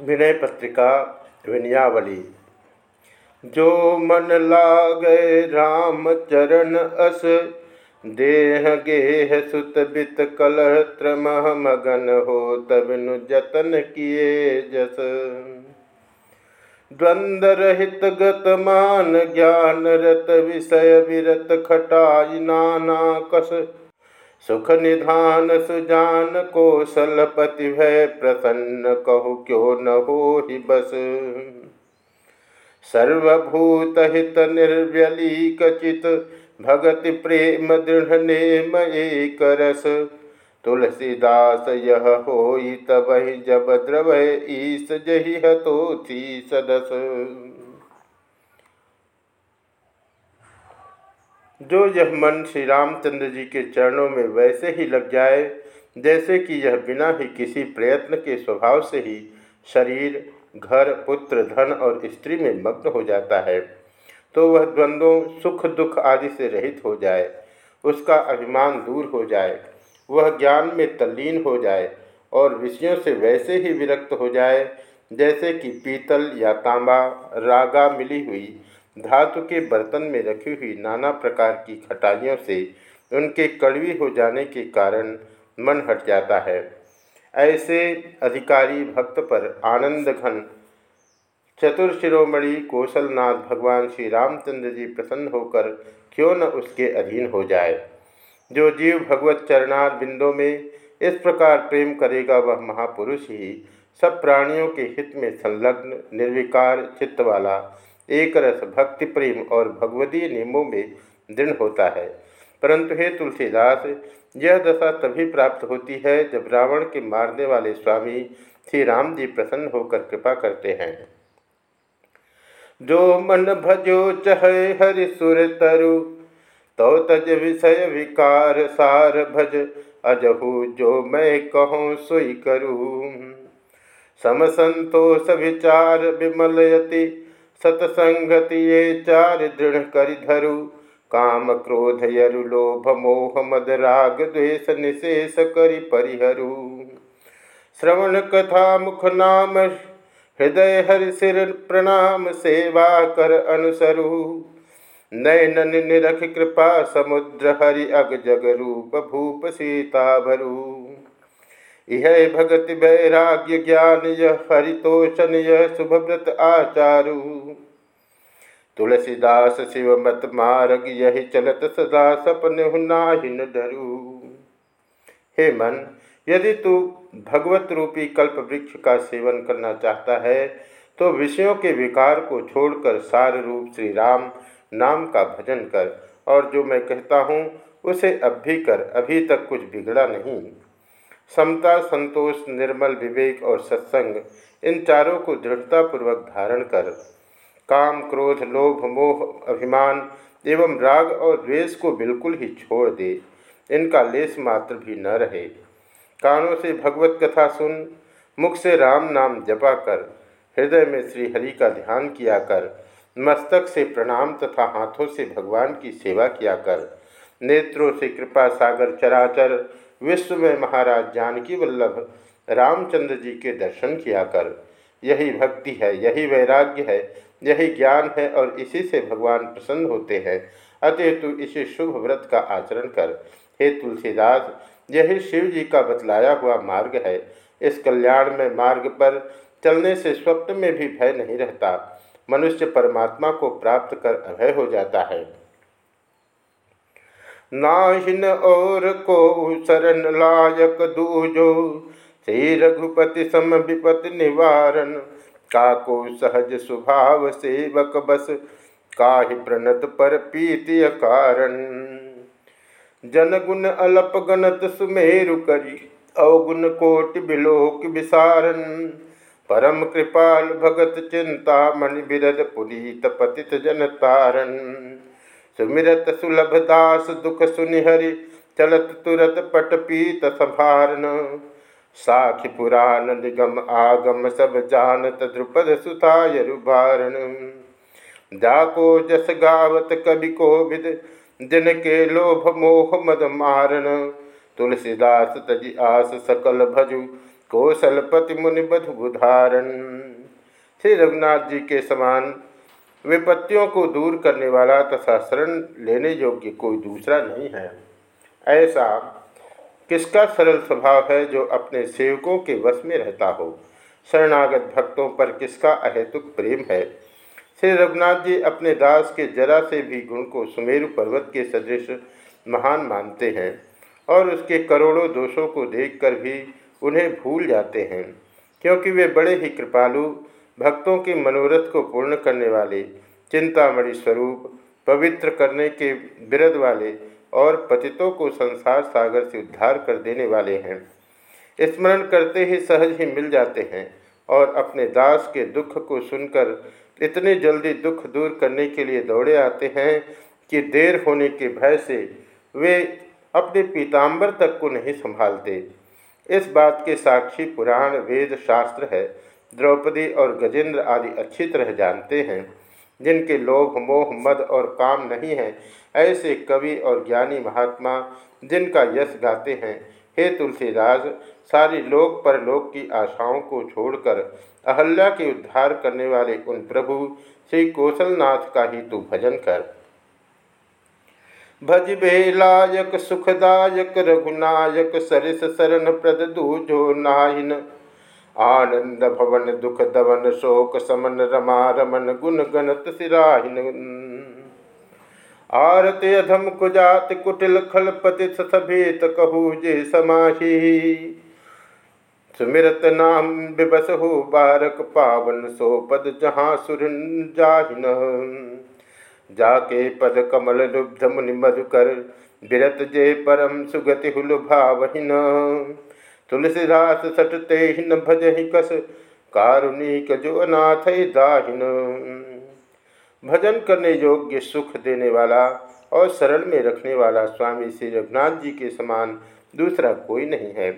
विनय पत्रिका विनयावली। जो मन लागे राम चरण अस, देह गेह सुत बित कलह त्रमह मगन हो तबिनु जतन किए जस। द्वंद रहित गत मान, ज्ञान रत विषय विरत खटाई नाना कस। सुख निधान सुजान कौशलपति भय प्रसन्न कहु क्यों न हो ही बस। सर्वभूत हित निर्व्यली कचित भगति प्रेम दृढ़ नेम एक रस। तुलसीदास यह हो तब जब द्रव ईस जही हतो थी सदस। जो यह मन श्री रामचंद्र जी के चरणों में वैसे ही लग जाए, जैसे कि यह बिना ही किसी प्रयत्न के स्वभाव से ही शरीर, घर, पुत्र, धन और स्त्री में मग्न हो जाता है तो वह द्वंद्वों, सुख, दुख आदि से रहित हो जाए, उसका अभिमान दूर हो जाए, वह ज्ञान में तल्लीन हो जाए और विषयों से वैसे ही विरक्त हो जाए, जैसे कि पीतल या तांबा, रागा मिली हुई धातु के बर्तन में रखी हुई नाना प्रकार की खटाइयों से उनके कड़वी हो जाने के कारण मन हट जाता है। ऐसे अधिकारी भक्त पर आनंद घन चतुर्शिरोमणि कौशलनाथ भगवान श्री रामचंद्र जी प्रसन्न होकर क्यों न उसके अधीन हो जाए। जो जीव भगवत चरणार बिंदों में इस प्रकार प्रेम करेगा, वह महापुरुष ही सब प्राणियों के हित में संलग्न, निर्विकार चित्त वाला एक रस भक्ति प्रेम और भगवदीय नियमों में दृढ़ होता है। परंतु हे तुलसीदास, यह दशा तभी प्राप्त होती है जब रावण के मारने वाले स्वामी श्री राम जी प्रसन्न होकर कृपा करते हैं। जो मन भजो चहे हरि सुर तरु तो तज विषय विकार सार भज, अजहु जो मैं कहूँ सोई करूँ। समसंतोष विचार विमलयति सतसंगति ये कर धरु काम क्रोध यरु, लोभ मोह मद राग द्वेष निशेष करि परिहरु। श्रवण कथा मुख नाम, हृदय हरि सिर प्रणाम, सेवा कर अनुसरु। नयन निरख कृपा, समुद्र हरि अग जग रूप, भूप सीता भरू। यह भगति वैराग्य ज्ञान यह हरितोषण यह शुभव्रत आचारु। तुलसीदास शिव मत मार्ग यही चलत सदा सपन नाहिन डरू। हे मन, यदि तू भगवत रूपी कल्प वृक्ष का सेवन करना चाहता है तो विषयों के विकार को छोड़कर सार रूप श्री राम नाम का भजन कर, और जो मैं कहता हूँ, उसे अब भी कर, अभी तक कुछ बिगड़ा नहीं। समता, संतोष, निर्मल, विवेक और सत्संग, इन चारों को दृढ़तापूर्वक धारण कर, काम, क्रोध, लोभ, मोह, अभिमान एवं राग और द्वेष को बिल्कुल ही छोड़ दे। इनका लेस मात्र भी न रहे। कानों से भगवत कथा सुन, मुख से राम नाम जपा कर, हृदय में श्री हरि का ध्यान किया कर, मस्तक से प्रणाम तथा हाथों से भगवान की सेवा किया कर, नेत्रों से कृपा सागर चराचर विश्व में महाराज जानकी वल्लभ रामचंद्र जी के दर्शन किया कर। यही भक्ति है, यही वैराग्य है, यही ज्ञान है और इसी से भगवान प्रसन्न होते हैं। अतः तू इसी शुभ व्रत का आचरण कर। हे तुलसीदास, यही शिव जी का बतलाया हुआ मार्ग है। इस कल्याण में मार्ग पर चलने से स्वप्न में भी भय नहीं रहता। मनुष्य परमात्मा को प्राप्त कर अभय हो जाता है। नाहिन और को शरण लायक दूजो। श्री रघुपति सम विपत निवारण, काको सहज स्वभाव सेवक बस, काहि प्रणत पर पीति कारण जन गुण अलप गणत सुमेरु करी, अवगुण कोटि बिलोक विसारन परम कृपाल भगत चिंता मणि बिरद पुनीत पतित जन तारण। सुमिरत सुलभ दास, दुख सुनिहरि, चलत तुरत पट पीत संभारन। साखि पुराण निगम आगम सब जानत द्रुपद सुताय जाको जस गावत कवि को विद दिन के लोभ मोह मद मारण। तुलसीदास तजी आस सकल भजु, कौशलपति मुनि बुधारण श्री रघुनाथ जी के समान विपत्तियों को दूर करने वाला तथा शरण लेने योग्य कोई दूसरा नहीं है। ऐसा किसका सरल स्वभाव है जो अपने सेवकों के वश में रहता हो? शरणागत भक्तों पर किसका अहेतुक प्रेम है? श्री रघुनाथ जी अपने दास के जरा से भी गुण को सुमेरु पर्वत के सदृश महान मानते हैं और उसके करोड़ों दोषों को देखकर भी उन्हें भूल जाते हैं, क्योंकि वे बड़े ही कृपालु भक्तों के मनोरथ को पूर्ण करने वाले, चिंतामणि स्वरूप, पवित्र करने के विरद वाले और पतितों को संसार सागर से उद्धार कर देने वाले हैं। स्मरण करते ही सहज ही मिल जाते हैं और अपने दास के दुख को सुनकर, इतने जल्दी दुख दूर करने के लिए दौड़े आते हैं कि देर होने के भय से वे अपने पीताम्बर तक को नहीं संभालते। इस बात के साक्षी पुराण वेद शास्त्र है द्रौपदी और गजेंद्र आदि अच्छी तरह जानते हैं, जिनके लोभ, मोह, मद और काम नहीं है, ऐसे कवि और ज्ञानी महात्मा जिनका यश गाते हैं, हे तुलसीदास, सारी लोक परलोक की आशाओं को छोड़कर अहल्या के उद्धार करने वाले उन प्रभु श्री कौशलनाथ का ही तू भजन कर। भज बेलायक, सुखदायक, रघुनायक, सरिस शरण प्रद दूजो नाहिन आनंद भवन, दुख दवन शोक समन, रमा रमन, गुण गणत सिराहिन आरते अधम कुजात कुटिल खलपति सभेत कहू जे समाही। सुमिरत नाम बिबस हो बारक पावन सो पद जहाँ सुर जाहिन। जाके पद कमल लुब्ध मुनि मधुकर, बिरत जे परम सुगति हुल भावहीन। तुलसीदास सटते ही न भज ही कस कारुणिक जो अनाथ दाहिन। भजन करने योग्य सुख देने वाला और सरल में रखने वाला स्वामी श्री रघुनाथ जी के समान दूसरा कोई नहीं है।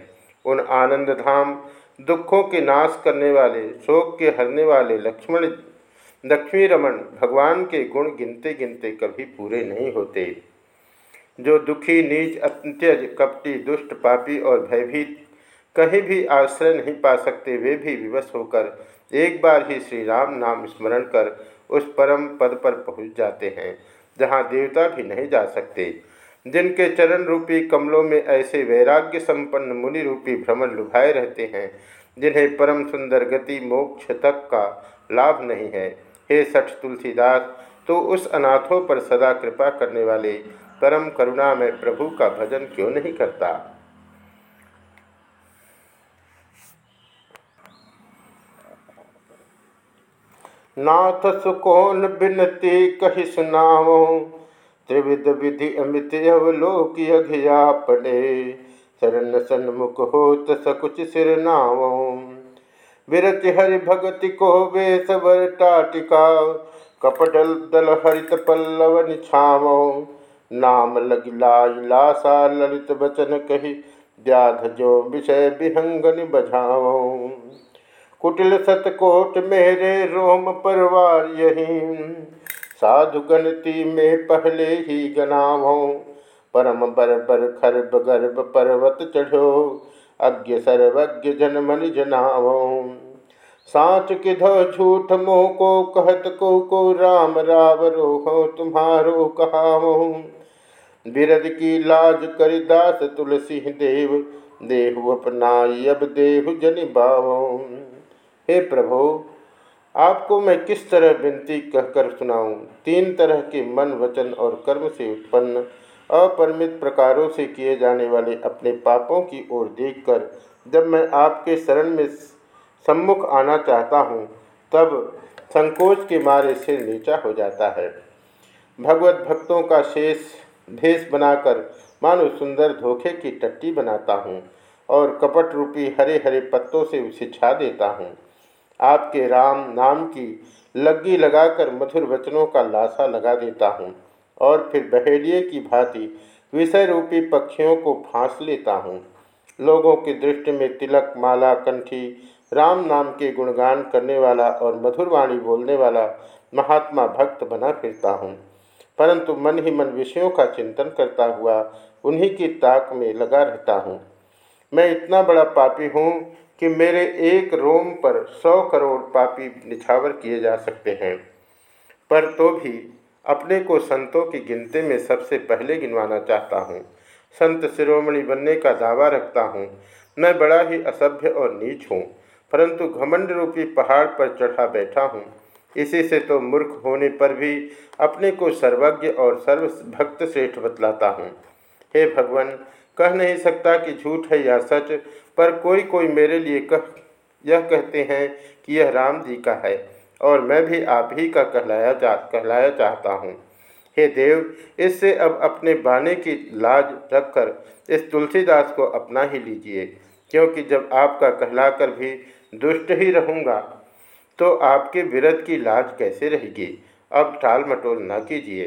उन आनंद धाम, दुखों के नाश करने वाले, शोक के हरने वाले लक्ष्मण, लक्ष्मी रमन भगवान के गुण गिनते गिनते कभी पूरे नहीं होते। जो दुखी, नीच, अत्यज, कपटी, दुष्ट, पापी और भयभीत कहीं भी आश्रय नहीं पा सकते, वे भी विवश होकर एक बार ही श्री राम नाम स्मरण कर उस परम पद पर पहुँच जाते हैं, जहाँ देवता भी नहीं जा सकते। जिनके चरण रूपी कमलों में ऐसे वैराग्य संपन्न मुनि रूपी भ्रमण लुभाए रहते हैं, जिन्हें परम सुंदर गति मोक्ष तक का लाभ नहीं है। हे सठ तुलसीदास तो उस अनाथों पर सदा कृपा करने वाले परम करुणा में प्रभु का भजन क्यों नहीं करता? नाथ सुकोन बिनती कही सुनाओ त्रिविध विधि अमित अवलोक अघिया पड़े शरण सन्मुख हो सकुच सिर नाव विरत हरि भगति को वे सबर टाटिका। कपटल दल हरित पल्लव निछावो नाम लगिला लासा ललित बचन कही। व्याध जो विषय विहंगन बझाओ कुटिल सतकोट मेरे रोम परवार यही। साधु गणती में पहले ही गनावो। परम बर बर खरब गर्भ पर्वत चढ़ो। अज्ञ सर्वज्ञ जनमन जनावो। साँच के धो झूठ मोह को कहत को को राम राव रोहो तुम्हारो कहावो। बिरद की लाज कर दास तुलसी देव। देहु अपनाई अब देहु जनि बावो हे प्रभु, आपको मैं किस तरह विनती कहकर सुनाऊं? तीन तरह के मन, वचन और कर्म से उत्पन्न, अपरिमित प्रकारों से किए जाने वाले अपने पापों की ओर देखकर जब मैं आपके शरण में सम्मुख आना चाहता हूँ, तब संकोच के मारे सिर नीचा हो जाता है भगवत भक्तों का शेष भेष बनाकर मानो सुंदर धोखे की टट्टी बनाता हूँ और कपट रूपी हरे हरे पत्तों से उसे छा देता हूँ आपके राम नाम की लग्गी लगाकर मधुर वचनों का लाशा लगा देता हूँ और फिर बहेलिए की भांति विषय रूपी पक्षियों को फांस लेता हूँ। लोगों की दृष्टि में तिलक, माला, कंठी, राम नाम के गुणगान करने वाला और मधुर वाणी बोलने वाला महात्मा भक्त बना फिरता हूँ। परंतु मन ही मन विषयों का चिंतन करता हुआ उन्हीं की ताक में लगा रहता हूँ। मैं इतना बड़ा पापी हूँ कि मेरे एक रोम पर सौ करोड़ पापी निछावर किए जा सकते हैं। पर तो भी अपने को संतों की गिनती में सबसे पहले गिनवाना चाहता हूँ। संत शिरोमणि बनने का दावा रखता हूँ। मैं बड़ा ही असभ्य और नीच हूँ, परंतु घमंड रूपी पहाड़ पर चढ़ा बैठा हूँ। इसी से तो मूर्ख होने पर भी अपने को सर्वज्ञ और सर्वभक्त श्रेष्ठ बतलाता हूँ। हे भगवान कह नहीं सकता कि झूठ है या सच, पर कोई कोई मेरे लिए कह, यह कहते हैं कि यह राम जी का है, और मैं भी आप ही का कहलाया जा, कहलाया चाहता हूँ। हे देव, इससे अब अपने बाने की लाज रखकर इस तुलसीदास को अपना ही लीजिए, क्योंकि जब आपका कहलाकर भी दुष्ट ही रहूँगा तो आपके विरध की लाज कैसे रहेगी? अब टाल मटोल न कीजिए।